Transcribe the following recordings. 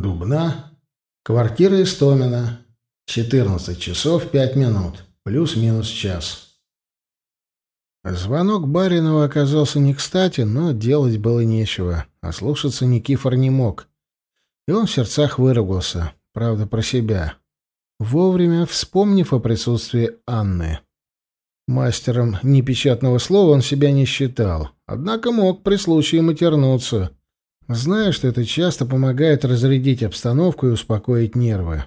Дубна, квартира Истомина, 14 часов 5 минут, плюс-минус час. Звонок Баринова оказался не кстати, но делать было нечего, а Ослушаться Никифор не мог. И он в сердцах выругался, правда, про себя, вовремя вспомнив о присутствии Анны. Мастером непечатного слова он себя не считал, однако мог при случае матернуться — знаешь, что это часто помогает разрядить обстановку и успокоить нервы.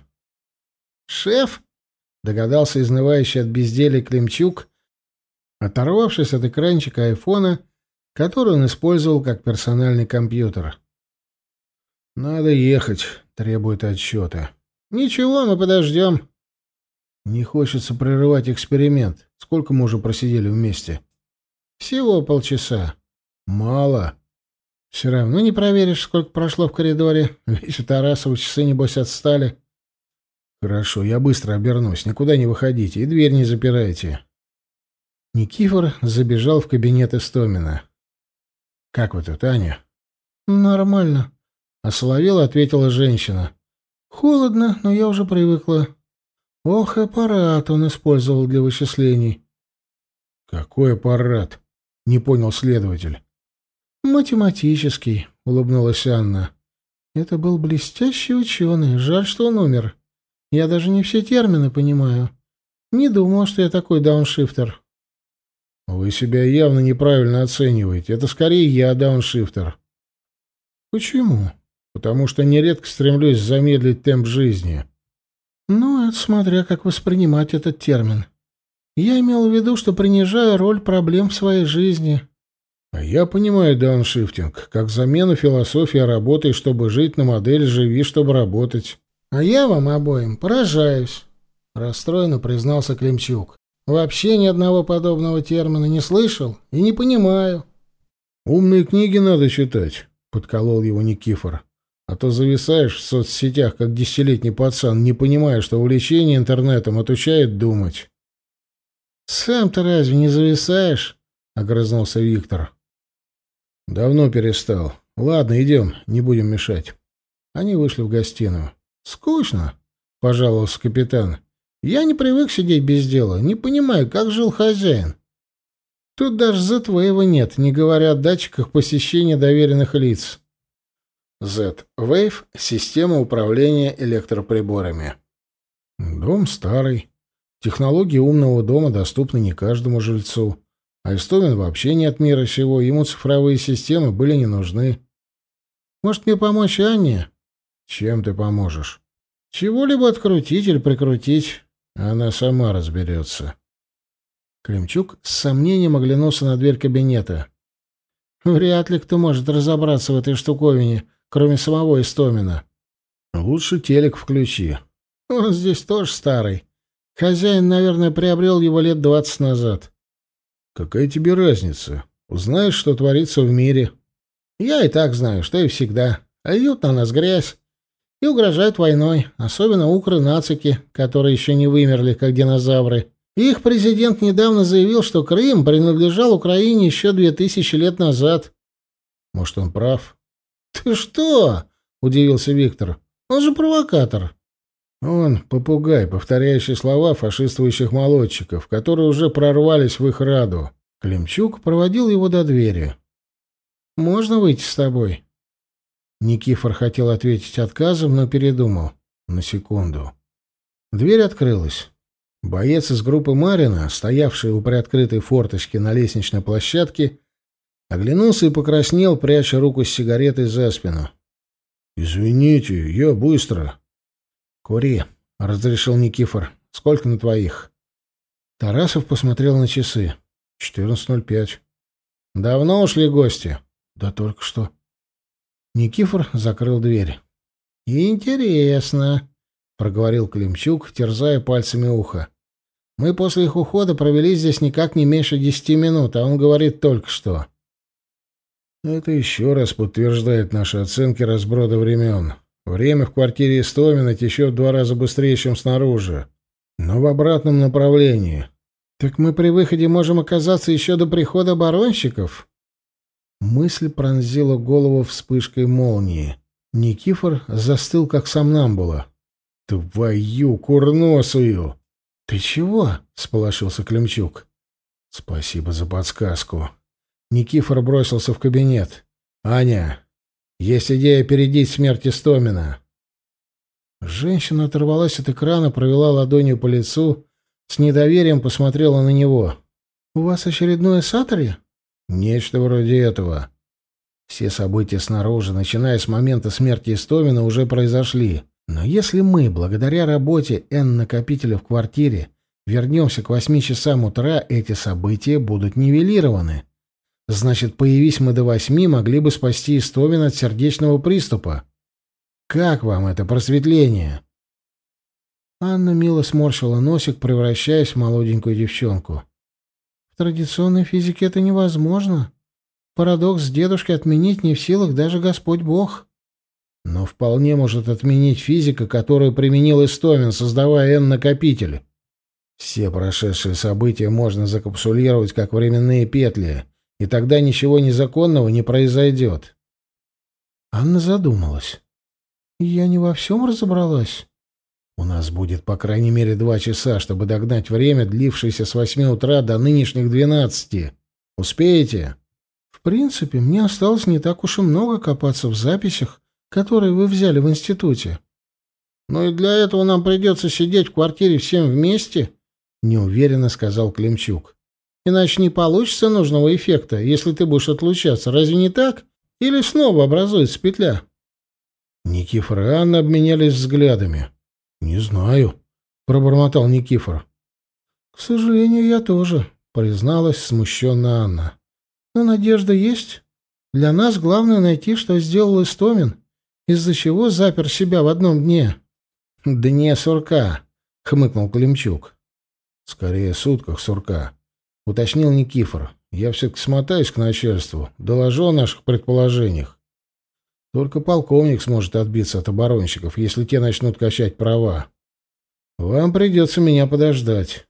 «Шеф?» — догадался изнывающий от безделия Климчук, оторвавшись от экранчика айфона, который он использовал как персональный компьютер. «Надо ехать», — требует отчета. «Ничего, мы подождем». «Не хочется прерывать эксперимент. Сколько мы уже просидели вместе?» «Всего полчаса». «Мало», все равно не проверишь, сколько прошло в коридоре. Ведь Тарасович сын, небось, отстали. Хорошо, я быстро обернусь. Никуда не выходите и дверь не запирайте. Никифор забежал в кабинет Истомина. «Как вы тут, Аня?» «Нормально», — осоловела, ответила женщина. «Холодно, но я уже привыкла. Ох, аппарат он использовал для вычислений». «Какой аппарат?» — не понял следователь. «Математический», — улыбнулась Анна. «Это был блестящий ученый. Жаль, что он умер. Я даже не все термины понимаю. Не думал, что я такой дауншифтер». «Вы себя явно неправильно оцениваете. Это скорее я дауншифтер». «Почему?» «Потому что нередко стремлюсь замедлить темп жизни». «Ну, это смотря как воспринимать этот термин. Я имел в виду, что принижаю роль проблем в своей жизни». Я понимаю дауншифтинг как замену философии работы, чтобы жить на модели «живи, чтобы работать». А я вам обоим поражаюсь, — расстроенно признался Климчук. Вообще ни одного подобного термина не слышал и не понимаю. «Умные книги надо читать», — подколол его Никифор. «А то зависаешь в соцсетях, как десятилетний пацан, не понимая, что увлечение интернетом отучает думать». «Сам-то разве не зависаешь?» — огрызнулся Виктор. Давно перестал. Ладно, идем, не будем мешать. Они вышли в гостиную. Скучно, пожаловался капитан. Я не привык сидеть без дела, не понимаю, как жил хозяин. Тут даже Зетвейва нет, не говоря о датчиках посещения доверенных лиц. Z-Wave — система управления электроприборами. Дом старый. Технологии умного дома доступны не каждому жильцу. А Эстомин ну, вообще от мира сего, ему цифровые системы были не нужны. Может, мне помочь Анне? Чем ты поможешь? Чего-либо открутить или прикрутить. Она сама разберется. Кремчук с сомнением оглянулся на дверь кабинета. Вряд ли кто может разобраться в этой штуковине, кроме самого Истомина. Лучше телек включи. Он здесь тоже старый. Хозяин, наверное, приобрел его лет двадцать назад. — Какая тебе разница? Узнаешь, что творится в мире. Я и так знаю, что и всегда. А Льют на нас грязь и угрожают войной, особенно укры-нацики, которые еще не вымерли, как динозавры. Их президент недавно заявил, что Крым принадлежал Украине еще две тысячи лет назад. Может, он прав? «Ты что?» — удивился Виктор. «Он же провокатор». Он попугай, повторяющий слова фашистующих молодчиков, которые уже прорвались в их раду. Климчук проводил его до двери. «Можно выйти с тобой?» Никифор хотел ответить отказом, но передумал. На секунду. Дверь открылась. Боец из группы Марина, стоявший у приоткрытой форточки на лестничной площадке, оглянулся и покраснел, пряча руку с сигаретой за спину. «Извините, я быстро», «Кури», — разрешил Никифор. «Сколько на твоих?» Тарасов посмотрел на часы. «Четырнадцать ноль пять». «Давно ушли гости?» «Да только что». Никифор закрыл дверь. «Интересно», — проговорил Климчук, терзая пальцами ухо. «Мы после их ухода провели здесь никак не меньше десяти минут, а он говорит только что». «Это еще раз подтверждает наши оценки разброда времен», Время в квартире Истомина течет в два раза быстрее, чем снаружи. Но в обратном направлении. Так мы при выходе можем оказаться еще до прихода оборонщиков?» Мысль пронзила голову вспышкой молнии. Никифор застыл, как сам нам было. «Твою курносую!» «Ты чего?» — сполошился Климчук. «Спасибо за подсказку». Никифор бросился в кабинет. «Аня, есть идея опередить смерти Стомина. Женщина оторвалась от экрана, провела ладонью по лицу, с недоверием посмотрела на него. «У вас очередное сатори?» «Нечто вроде этого. Все события снаружи, начиная с момента смерти Истомина, уже произошли. Но если мы, благодаря работе N-накопителя в квартире, вернемся к восьми часам утра, эти события будут нивелированы». Значит, появись мы до восьми, могли бы спасти Истомин от сердечного приступа. Как вам это просветление?» Анна мило сморщила носик, превращаясь в молоденькую девчонку. «В традиционной физике это невозможно. Парадокс дедушки отменить не в силах даже Господь Бог. Но вполне может отменить физика, которую применил Истомин, создавая N-накопитель. Все прошедшие события можно закапсулировать как временные петли» и тогда ничего незаконного не произойдет. Анна задумалась. Я не во всем разобралась. У нас будет по крайней мере два часа, чтобы догнать время, длившееся с восьми утра до нынешних двенадцати. Успеете? В принципе, мне осталось не так уж и много копаться в записях, которые вы взяли в институте. Но и для этого нам придется сидеть в квартире всем вместе, неуверенно сказал Климчук. Иначе не получится нужного эффекта, если ты будешь отлучаться. Разве не так? Или снова образуется петля?» Никифор и Анна обменялись взглядами. «Не знаю», — пробормотал Никифор. «К сожалению, я тоже», — призналась смущенно Анна. «Но надежда есть. Для нас главное найти, что сделал Истомин, из-за чего запер себя в одном дне». «Дне сурка», — хмыкнул Климчук. «Скорее сутках сурка», уточнил Никифор. Я все-таки смотаюсь к начальству, доложу о наших предположениях. Только полковник сможет отбиться от оборонщиков, если те начнут качать права. Вам придется меня подождать.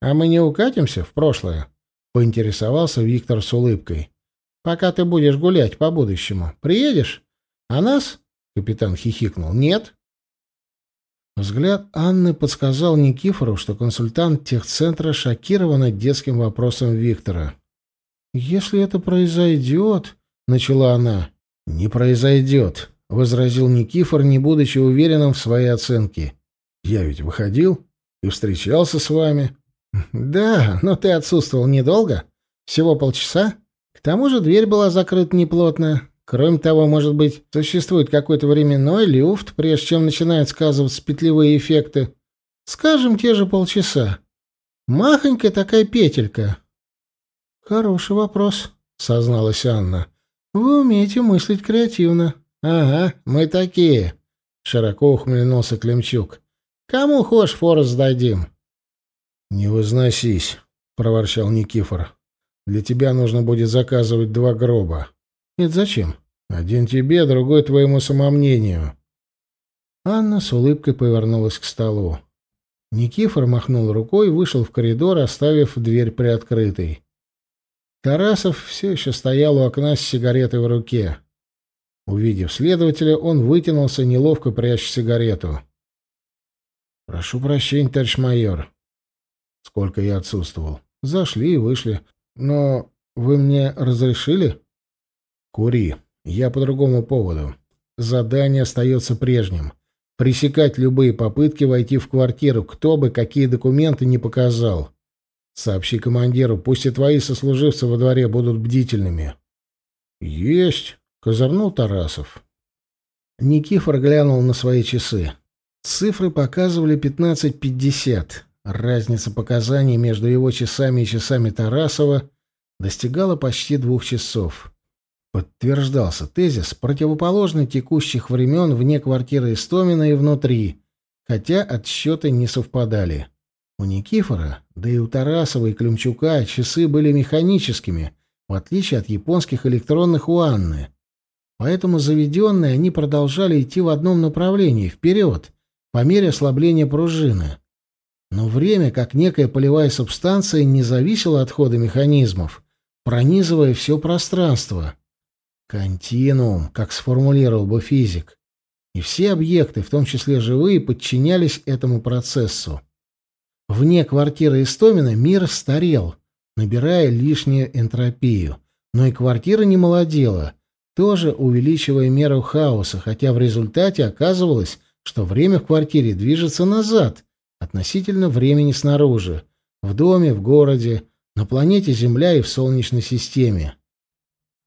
А мы не укатимся в прошлое? Поинтересовался Виктор с улыбкой. Пока ты будешь гулять по будущему, приедешь? А нас? Капитан хихикнул. Нет. Взгляд Анны подсказал Никифору, что консультант техцентра шокирован детским вопросом Виктора. «Если это произойдет...» — начала она. «Не произойдет», — возразил Никифор, не будучи уверенным в своей оценке. «Я ведь выходил и встречался с вами». «Да, но ты отсутствовал недолго. Всего полчаса. К тому же дверь была закрыта неплотно. Кроме того, может быть, существует какой-то временной люфт, прежде чем начинают сказываться петлевые эффекты. Скажем, те же полчаса. Махонькая такая петелька. Хороший вопрос, созналась Анна. Вы умеете мыслить креативно. Ага, мы такие, широко ухмыльнулся Климчук. Кому хошь форс дадим? Не возносись, проворчал Никифор. Для тебя нужно будет заказывать два гроба. Нет, зачем? Один тебе, другой твоему самомнению. Анна с улыбкой повернулась к столу. Никифор махнул рукой вышел в коридор, оставив дверь приоткрытой. Тарасов все еще стоял у окна с сигаретой в руке. Увидев следователя, он вытянулся, неловко прячь сигарету. «Прошу прощения, товарищ майор. Сколько я отсутствовал. Зашли и вышли. Но вы мне разрешили?» Кури. Я по-другому поводу. Задание остается прежним. Пресекать любые попытки войти в квартиру, кто бы какие документы не показал. Сообщи командиру, пусть и твои сослуживцы во дворе будут бдительными. Есть, козырнул Тарасов. Никифор глянул на свои часы. Цифры показывали 15.50. Разница показаний между его часами и часами Тарасова достигала почти двух часов. Подтверждался тезис противоположный текущих времен вне квартиры Истомина и внутри, хотя отсчеты не совпадали. У Никифора, да и у Тарасова и Климчука часы были механическими, в отличие от японских электронных у Анны. Поэтому заведенные они продолжали идти в одном направлении, вперед, по мере ослабления пружины. Но время, как некая полевая субстанция, не зависело от хода механизмов, пронизывая все пространство. Континуум, как сформулировал бы физик. И все объекты, в том числе живые, подчинялись этому процессу. Вне квартиры Истомина мир старел, набирая лишнюю энтропию. Но и квартира не молодела, тоже увеличивая меру хаоса, хотя в результате оказывалось, что время в квартире движется назад относительно времени снаружи, в доме, в городе, на планете Земля и в Солнечной системе.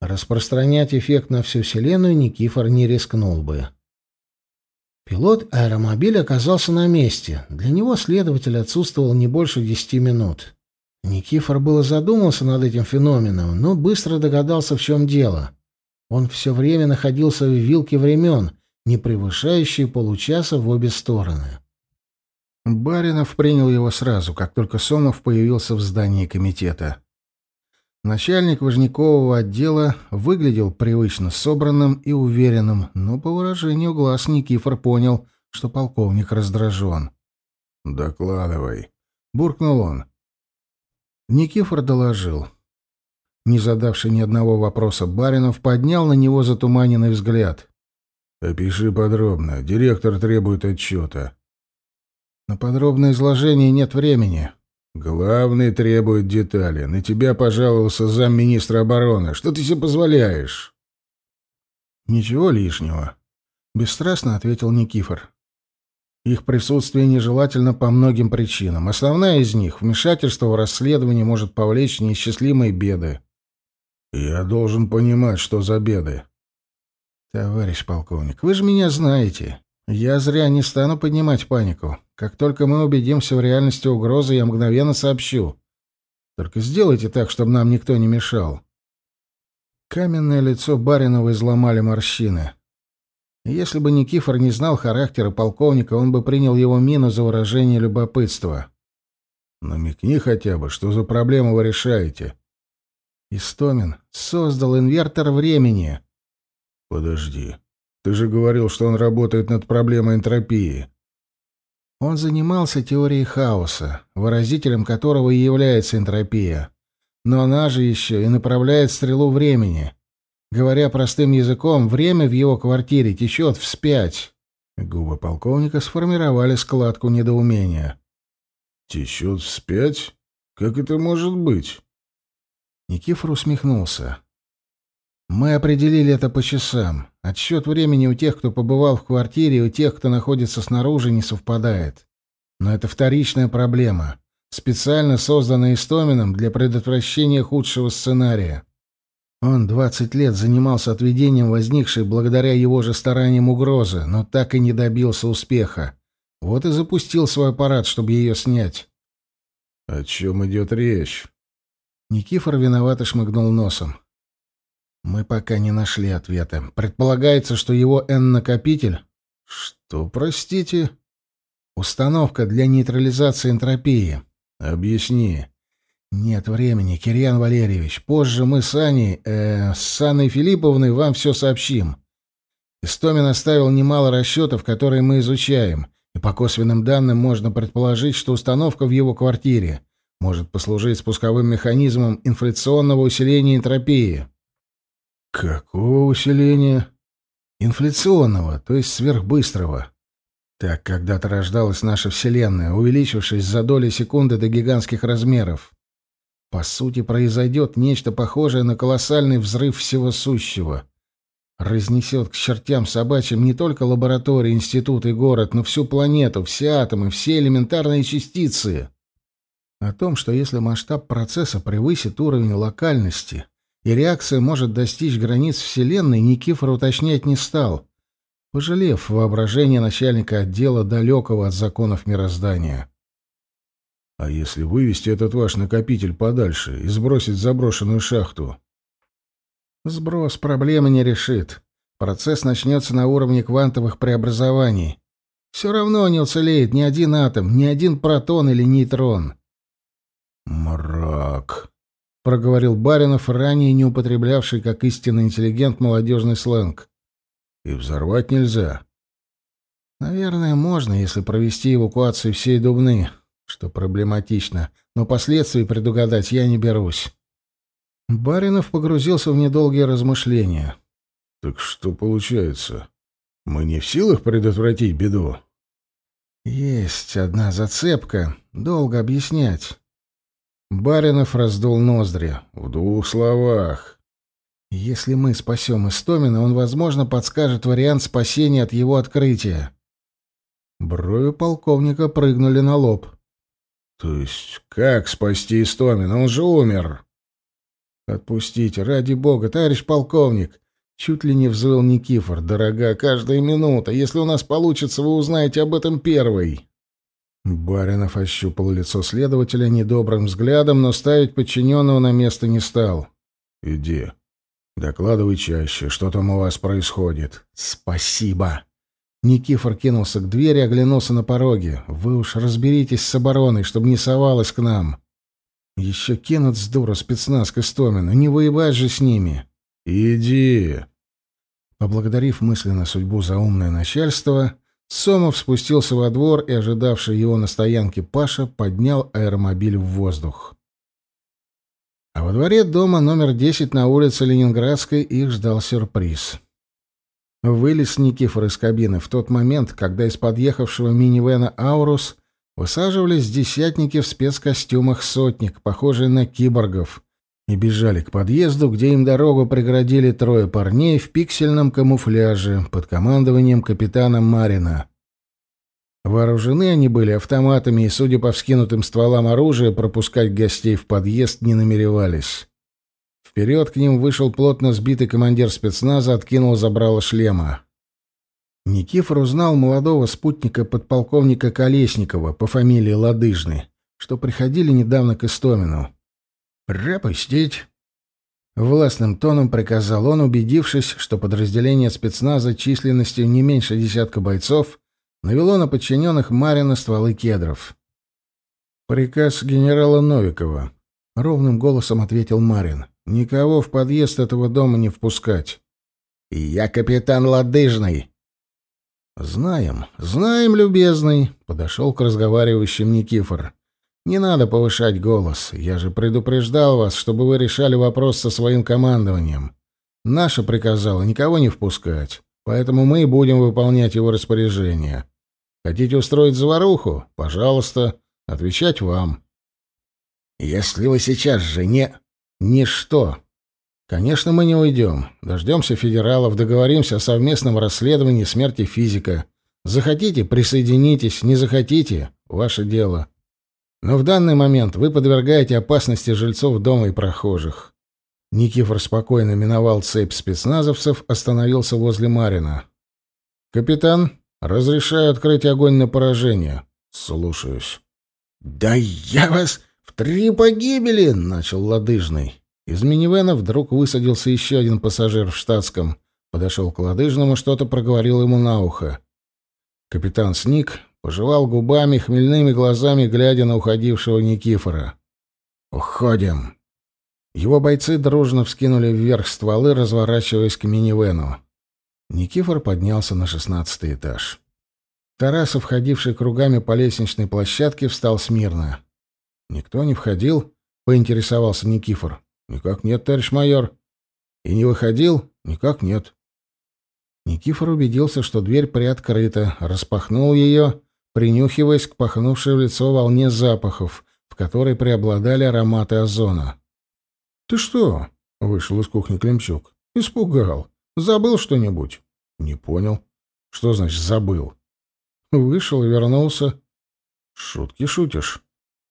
Распространять эффект на всю Вселенную Никифор не рискнул бы. Пилот аэромобиля оказался на месте. Для него следователь отсутствовал не больше десяти минут. Никифор было задумался над этим феноменом, но быстро догадался, в чем дело. Он все время находился в вилке времен, не превышающей получаса в обе стороны. Баринов принял его сразу, как только Сомов появился в здании комитета. Начальник важнякового отдела выглядел привычно собранным и уверенным, но по выражению глаз Никифор понял, что полковник раздражен. «Докладывай», — буркнул он. Никифор доложил. Не задавший ни одного вопроса Баринов поднял на него затуманенный взгляд. «Опиши подробно. Директор требует отчета». «На подробное изложение нет времени», Главный требует детали. На тебя пожаловался замминистра обороны. Что ты себе позволяешь? Ничего лишнего, бесстрастно ответил Никифор. Их присутствие нежелательно по многим причинам. Основная из них — вмешательство в расследование может повлечь неисчислимые беды. Я должен понимать, что за беды. Товарищ полковник, вы же меня знаете. Я зря не стану поднимать панику. Как только мы убедимся в реальности угрозы, я мгновенно сообщу. Только сделайте так, чтобы нам никто не мешал. Каменное лицо Баринова изломали морщины. Если бы Никифор не знал характера полковника, он бы принял его мину за выражение любопытства. «Намекни хотя бы, что за проблему вы решаете?» «Истомин создал инвертор времени». «Подожди. Ты же говорил, что он работает над проблемой энтропии. Он занимался теорией хаоса, выразителем которого и является энтропия. Но она же еще и направляет стрелу времени. Говоря простым языком, время в его квартире течет вспять. Губы полковника сформировали складку недоумения. «Течет вспять? Как это может быть?» Никифор усмехнулся. Мы определили это по часам. Отсчет времени у тех, кто побывал в квартире, и у тех, кто находится снаружи, не совпадает. Но это вторичная проблема, специально созданная Истомином для предотвращения худшего сценария. Он 20 лет занимался отведением возникшей благодаря его же стараниям угрозы, но так и не добился успеха. Вот и запустил свой аппарат, чтобы ее снять. «О чем идет речь?» Никифор виновато шмыгнул носом. Мы пока не нашли ответа. Предполагается, что его N-накопитель... Что, простите? Установка для нейтрализации энтропии. Объясни. Нет времени, Кирьян Валерьевич. Позже мы с Аней... Э, с Анной Филипповной вам все сообщим. Истомин оставил немало расчетов, которые мы изучаем, и по косвенным данным можно предположить, что установка в его квартире может послужить спусковым механизмом инфляционного усиления энтропии. Какого усиления? Инфляционного, то есть сверхбыстрого. Так когда-то рождалась наша Вселенная, увеличившись за доли секунды до гигантских размеров. По сути, произойдет нечто похожее на колоссальный взрыв всего сущего. Разнесет к чертям собачьим не только лаборатории, институты и город, но всю планету, все атомы, все элементарные частицы. О том, что если масштаб процесса превысит уровень локальности, и реакция может достичь границ Вселенной, Никифор уточнять не стал, пожалев воображение начальника отдела далекого от законов мироздания. «А если вывести этот ваш накопитель подальше и сбросить в заброшенную шахту?» «Сброс проблемы не решит. Процесс начнется на уровне квантовых преобразований. Все равно не уцелеет ни один атом, ни один протон или нейтрон». «Мрак», проговорил Баринов, ранее не употреблявший как истинный интеллигент молодежный сленг. «И взорвать нельзя». «Наверное, можно, если провести эвакуацию всей Дубны, что проблематично, но последствий предугадать я не берусь». Баринов погрузился в недолгие размышления. «Так что получается? Мы не в силах предотвратить беду?» «Есть одна зацепка. Долго объяснять». Баринов раздул ноздри. «В двух словах». «Если мы спасем Истомина, он, возможно, подскажет вариант спасения от его открытия». Брови полковника прыгнули на лоб. «То есть как спасти Истомина? Он же умер!» «Отпустите, ради бога, товарищ полковник!» Чуть ли не взвыл Никифор. «Дорога каждая минута. Если у нас получится, вы узнаете об этом первой». Баринов ощупал лицо следователя недобрым взглядом, но ставить подчиненного на место не стал. «Иди. Докладывай чаще, что там у вас происходит». «Спасибо». Никифор кинулся к двери, оглянулся на пороге. «Вы уж разберитесь с обороной, чтобы не совалась к нам». «Еще кинут с дура спецназ к Истомину. Не воевать же с ними». «Иди». Поблагодарив мысленно судьбу за умное начальство, Сомов спустился во двор и, ожидавший его на стоянке Паша, поднял аэромобиль в воздух. А во дворе дома номер 10 на улице Ленинградской их ждал сюрприз. Вылез Никифор из кабины в тот момент, когда из подъехавшего минивэна «Аурус» высаживались десятники в спецкостюмах «Сотник», похожие на киборгов, и бежали к подъезду, где им дорогу преградили трое парней в пиксельном камуфляже под командованием капитана Марина. Вооружены они были автоматами и, судя по вскинутым стволам оружия, пропускать гостей в подъезд не намеревались. Вперед к ним вышел плотно сбитый командир спецназа, откинул забрало шлема. Никифор узнал молодого спутника подполковника Колесникова по фамилии Ладыжный, что приходили недавно к Истомину. «Пропустить!» Властным тоном приказал он, убедившись, что подразделение спецназа численностью не меньше десятка бойцов навело на подчиненных Марина стволы кедров. «Приказ генерала Новикова», — ровным голосом ответил Марин. «Никого в подъезд этого дома не впускать». «Я капитан Ладыжный». «Знаем, знаем, любезный», — подошел к разговаривающим Никифор. Не надо повышать голос. Я же предупреждал вас, чтобы вы решали вопрос со своим командованием. Наша приказала никого не впускать, поэтому мы и будем выполнять его распоряжение. Хотите устроить заваруху? Пожалуйста, отвечать вам. Если вы сейчас же не... Ничто. Конечно, мы не уйдем. Дождемся федералов, договоримся о совместном расследовании смерти физика. Захотите — присоединитесь, не захотите — ваше дело. Но в данный момент вы подвергаете опасности жильцов дома и прохожих. Никифор спокойно миновал цепь спецназовцев, остановился возле Марина. «Капитан, разрешаю открыть огонь на поражение. Слушаюсь». «Да я вас в три погибели!» — начал Ладыжный. Из минивена вдруг высадился еще один пассажир в штатском. Подошел к Ладыжному, что-то проговорил ему на ухо. Капитан сник, пожевал губами, хмельными глазами глядя на уходившего Никифора. «Уходим!» Его бойцы дружно вскинули вверх стволы, разворачиваясь к минивену. Никифор поднялся на шестнадцатый этаж. Тарас, входивший кругами по лестничной площадке, встал смирно. «Никто не входил?» — поинтересовался Никифор. «Никак нет, товарищ майор». «И не выходил?» «Никак нет». Никифор убедился, что дверь приоткрыта, распахнул ее принюхиваясь к пахнувшей в лицо волне запахов, в которой преобладали ароматы озона. «Ты что?» — вышел из кухни Климчук. «Испугал. Забыл что-нибудь?» «Не понял. Что значит «забыл»?» Вышел и вернулся. «Шутки шутишь».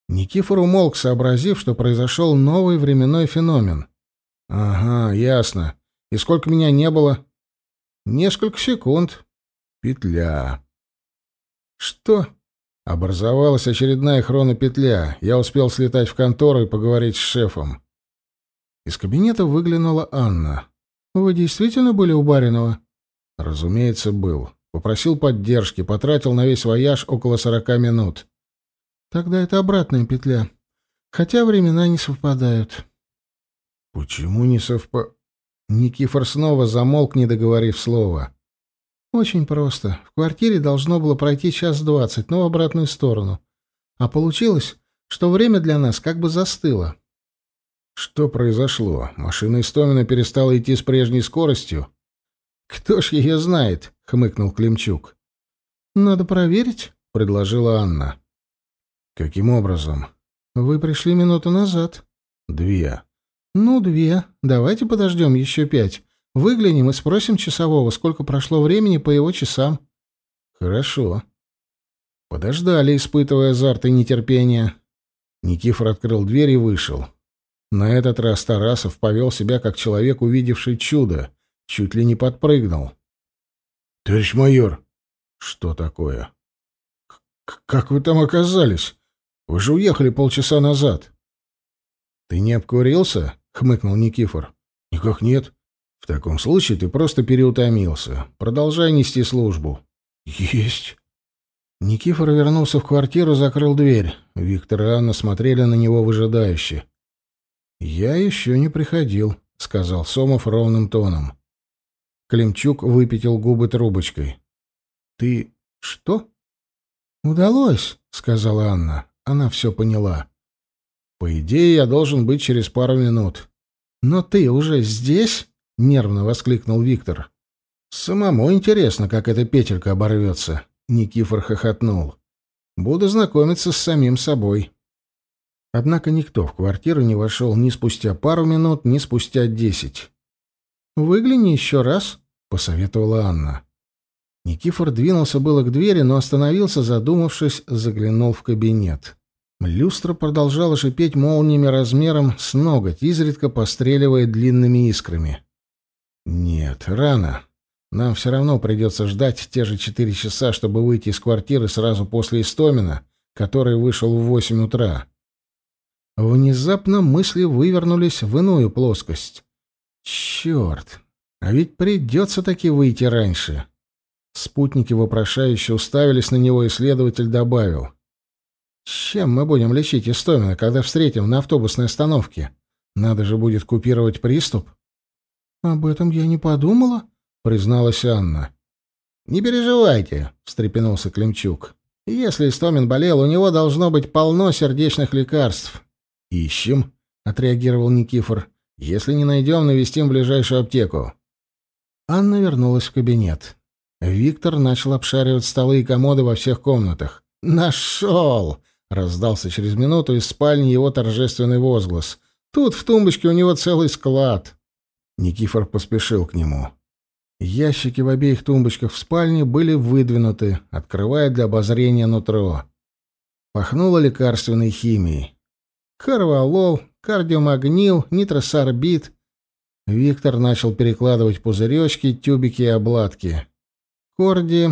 Никифор умолк, сообразив, что произошел новый временной феномен. «Ага, ясно. И сколько меня не было?» «Несколько секунд». «Петля», «Что?» а Образовалась очередная хронопетля. Я успел слетать в контору и поговорить с шефом. Из кабинета выглянула Анна. Ну, «Вы действительно были у Баринова?» «Разумеется, был. Попросил поддержки, потратил на весь вояж около сорока минут». «Тогда это обратная петля. Хотя времена не совпадают». «Почему не совпа...» Никифор снова замолк, не договорив слова. Очень просто. В квартире должно было пройти час двадцать, но в обратную сторону. А получилось, что время для нас как бы застыло. Что произошло? Машина Истомина перестала идти с прежней скоростью? Кто ж ее знает? — хмыкнул Климчук. Надо проверить, — предложила Анна. Каким образом? Вы пришли минуту назад. Две. Ну, две. Давайте подождем еще пять. Выглянем и спросим часового, сколько прошло времени по его часам. Хорошо. Подождали, испытывая азарт и нетерпение. Никифор открыл дверь и вышел. На этот раз Тарасов повел себя как человек, увидевший чудо. Чуть ли не подпрыгнул. — Товарищ майор! — Что такое? — Как вы там оказались? Вы же уехали полчаса назад. — Ты не обкурился? — хмыкнул Никифор. — Никак нет. В таком случае ты просто переутомился. Продолжай нести службу. Есть. Никифор вернулся в квартиру, закрыл дверь. Виктор и Анна смотрели на него выжидающе. «Я еще не приходил», — сказал Сомов ровным тоном. Климчук выпятил губы трубочкой. «Ты что?» «Удалось», — сказала Анна. Она все поняла. «По идее, я должен быть через пару минут». «Но ты уже здесь?» Нервно воскликнул Виктор. «Самому интересно, как эта петелька оборвется», — Никифор хохотнул. «Буду знакомиться с самим собой». Однако никто в квартиру не вошел ни спустя пару минут, ни спустя десять. «Выгляни еще раз», — посоветовала Анна. Никифор двинулся было к двери, но остановился, задумавшись, заглянул в кабинет. Люстра продолжала шипеть молниями размером с ноготь, изредка постреливая длинными искрами. Нет, рано. Нам все равно придется ждать те же четыре часа, чтобы выйти из квартиры сразу после Истомина, который вышел в восемь утра. Внезапно мысли вывернулись в иную плоскость. Черт, а ведь придется таки выйти раньше. Спутники вопрошающе уставились на него, и следователь добавил. Чем мы будем лечить Истомина, когда встретим на автобусной остановке? Надо же будет купировать приступ. А «Об этом я не подумала», — призналась Анна. «Не переживайте», — встрепенулся Климчук. «Если Истомин болел, у него должно быть полно сердечных лекарств». «Ищем», — отреагировал Никифор. «Если не найдем, навестим ближайшую аптеку». Анна вернулась в кабинет. Виктор начал обшаривать столы и комоды во всех комнатах. «Нашел!» — раздался через минуту из спальни его торжественный возглас. «Тут в тумбочке у него целый склад». Никифор поспешил к нему. Ящики в обеих тумбочках в спальне были выдвинуты, открывая для обозрения нутро. Пахнуло лекарственной химией. Карвалол, кардиомагнил, нитросорбит. Виктор начал перекладывать пузыречки, тюбики и обладки. Корди...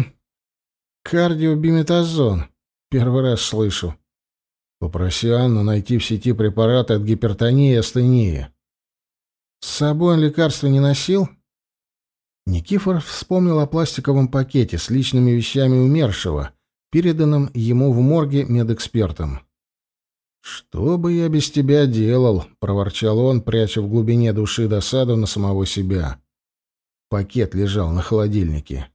Кардиобиметазон. Первый раз слышу. Попроси Анну найти в сети препараты от гипертонии и астении. С собой он лекарства не носил? Никифор вспомнил о пластиковом пакете с личными вещами умершего, переданном ему в морге медэкспертом. «Что бы я без тебя делал?» — проворчал он, пряча в глубине души досаду на самого себя. Пакет лежал на холодильнике.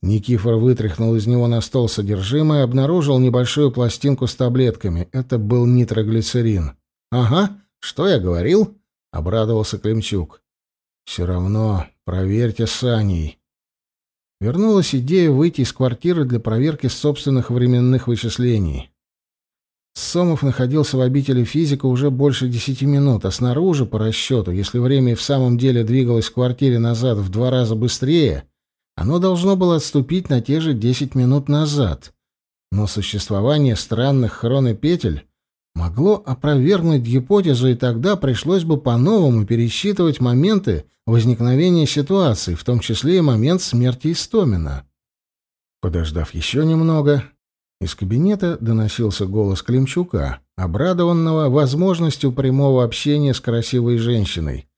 Никифор вытряхнул из него на стол содержимое и обнаружил небольшую пластинку с таблетками. Это был нитроглицерин. «Ага, что я говорил?» обрадовался Климчук. Все равно, проверьте саней. Вернулась идея выйти из квартиры для проверки собственных временных вычислений. Сомов находился в обители физика уже больше десяти минут, а снаружи, по расчету, если время и в самом деле двигалось в квартире назад в два раза быстрее, оно должно было отступить на те же десять минут назад. Но существование странных хронопетель могло опровергнуть гипотезу, и тогда пришлось бы по-новому пересчитывать моменты возникновения ситуации, в том числе и момент смерти Истомина. Подождав еще немного, из кабинета доносился голос Климчука, обрадованного возможностью прямого общения с красивой женщиной.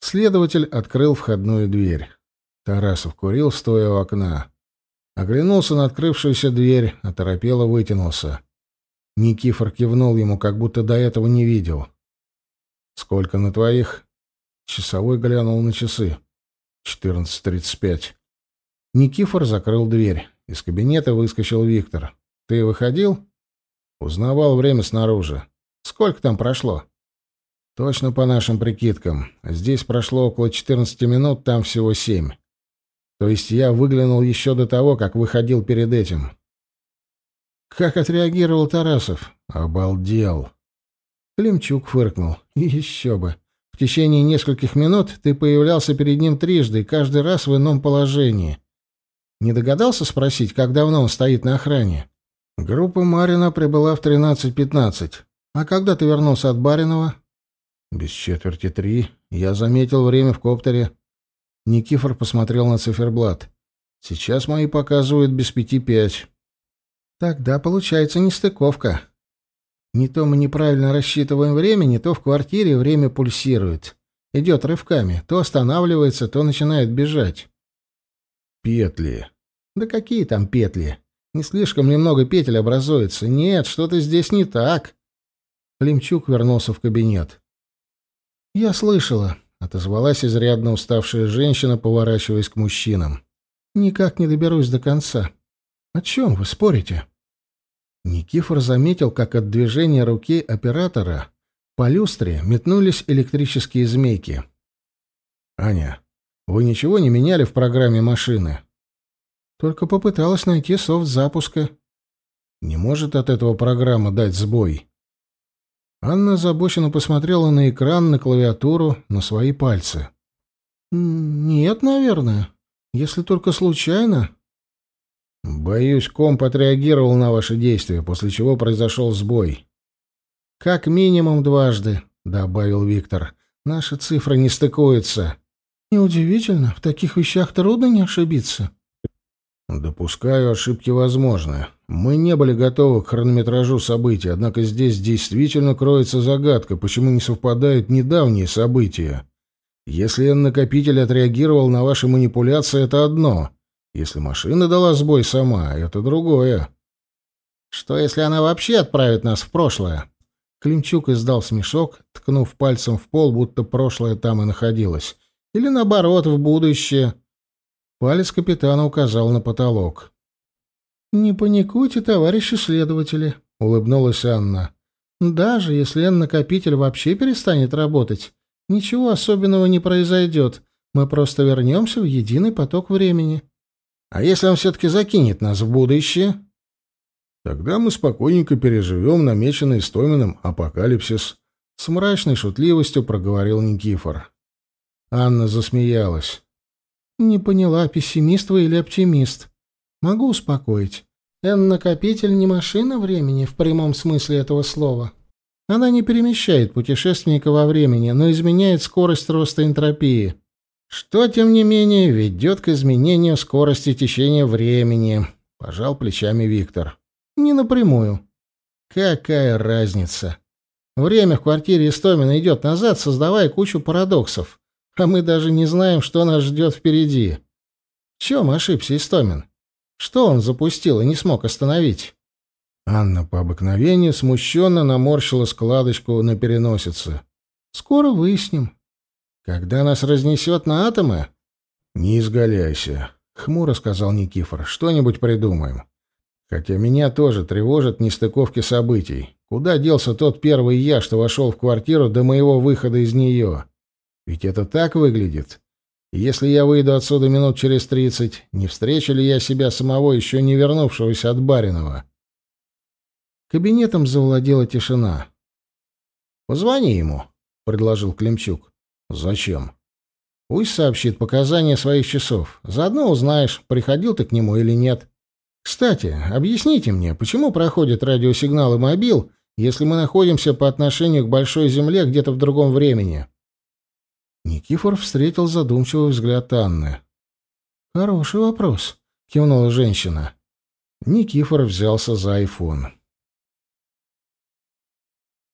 Следователь открыл входную дверь. Тарасов курил, стоя у окна. Оглянулся на открывшуюся дверь, оторопело вытянулся — Никифор кивнул ему, как будто до этого не видел. «Сколько на твоих?» Часовой глянул на часы. «Четырнадцать тридцать пять». Никифор закрыл дверь. Из кабинета выскочил Виктор. «Ты выходил?» «Узнавал время снаружи. Сколько там прошло?» «Точно по нашим прикидкам. Здесь прошло около 14 минут, там всего семь. То есть я выглянул еще до того, как выходил перед этим. Как отреагировал Тарасов? Обалдел. Климчук фыркнул. Еще бы. В течение нескольких минут ты появлялся перед ним трижды, каждый раз в ином положении. Не догадался спросить, как давно он стоит на охране? Группа Марина прибыла в 13.15. А когда ты вернулся от Баринова? Без четверти три. Я заметил время в коптере. Никифор посмотрел на циферблат. Сейчас мои показывают без пяти пять. Тогда получается нестыковка. Не то мы неправильно рассчитываем время, не то в квартире время пульсирует. Идет рывками, то останавливается, то начинает бежать. Петли. Да какие там петли? Не слишком ли много петель образуется? Нет, что-то здесь не так. Лемчук вернулся в кабинет. Я слышала, отозвалась изрядно уставшая женщина, поворачиваясь к мужчинам. Никак не доберусь до конца. О чем вы спорите? Никифор заметил, как от движения руки оператора по люстре метнулись электрические змейки. «Аня, вы ничего не меняли в программе машины?» «Только попыталась найти софт запуска». «Не может от этого программа дать сбой». Анна озабоченно посмотрела на экран, на клавиатуру, на свои пальцы. «Нет, наверное. Если только случайно. Боюсь, комп отреагировал на ваши действия, после чего произошел сбой. Как минимум дважды, добавил Виктор. Наши цифры не стыкуются. Неудивительно, в таких вещах трудно не ошибиться. Допускаю, ошибки возможны. Мы не были готовы к хронометражу событий, однако здесь действительно кроется загадка, почему не совпадают недавние события. Если накопитель отреагировал на ваши манипуляции, это одно — если машина дала сбой сама, это другое. Что, если она вообще отправит нас в прошлое? Климчук издал смешок, ткнув пальцем в пол, будто прошлое там и находилось. Или наоборот, в будущее. Палец капитана указал на потолок. «Не паникуйте, товарищи следователи», — улыбнулась Анна. «Даже если N-накопитель вообще перестанет работать, ничего особенного не произойдет. Мы просто вернемся в единый поток времени». А если он все-таки закинет нас в будущее? Тогда мы спокойненько переживем намеченный Стомином апокалипсис. С мрачной шутливостью проговорил Никифор. Анна засмеялась. Не поняла, пессимист вы или оптимист. Могу успокоить. Н-накопитель не машина времени в прямом смысле этого слова. Она не перемещает путешественника во времени, но изменяет скорость роста энтропии. Что, тем не менее, ведет к изменению скорости течения времени, пожал плечами Виктор. Не напрямую. Какая разница? Время в квартире Истомина идет назад, создавая кучу парадоксов, а мы даже не знаем, что нас ждет впереди. В чем ошибся Истомин? Что он запустил и не смог остановить? Анна по обыкновению смущенно наморщила складочку на переносице. «Скоро выясним», когда нас разнесет на атомы? Не изгаляйся, хмуро сказал Никифор. Что-нибудь придумаем. Хотя меня тоже тревожат нестыковки событий. Куда делся тот первый я, что вошел в квартиру до моего выхода из нее? Ведь это так выглядит. Если я выйду отсюда минут через тридцать, не встречу ли я себя самого, еще не вернувшегося от Баринова? Кабинетом завладела тишина. «Позвони ему», — предложил Климчук. «Зачем?» Пусть сообщит показания своих часов. Заодно узнаешь, приходил ты к нему или нет. Кстати, объясните мне, почему проходит радиосигнал и мобил, если мы находимся по отношению к Большой Земле где-то в другом времени?» Никифор встретил задумчивый взгляд Анны. «Хороший вопрос», — кивнула женщина. Никифор взялся за iPhone.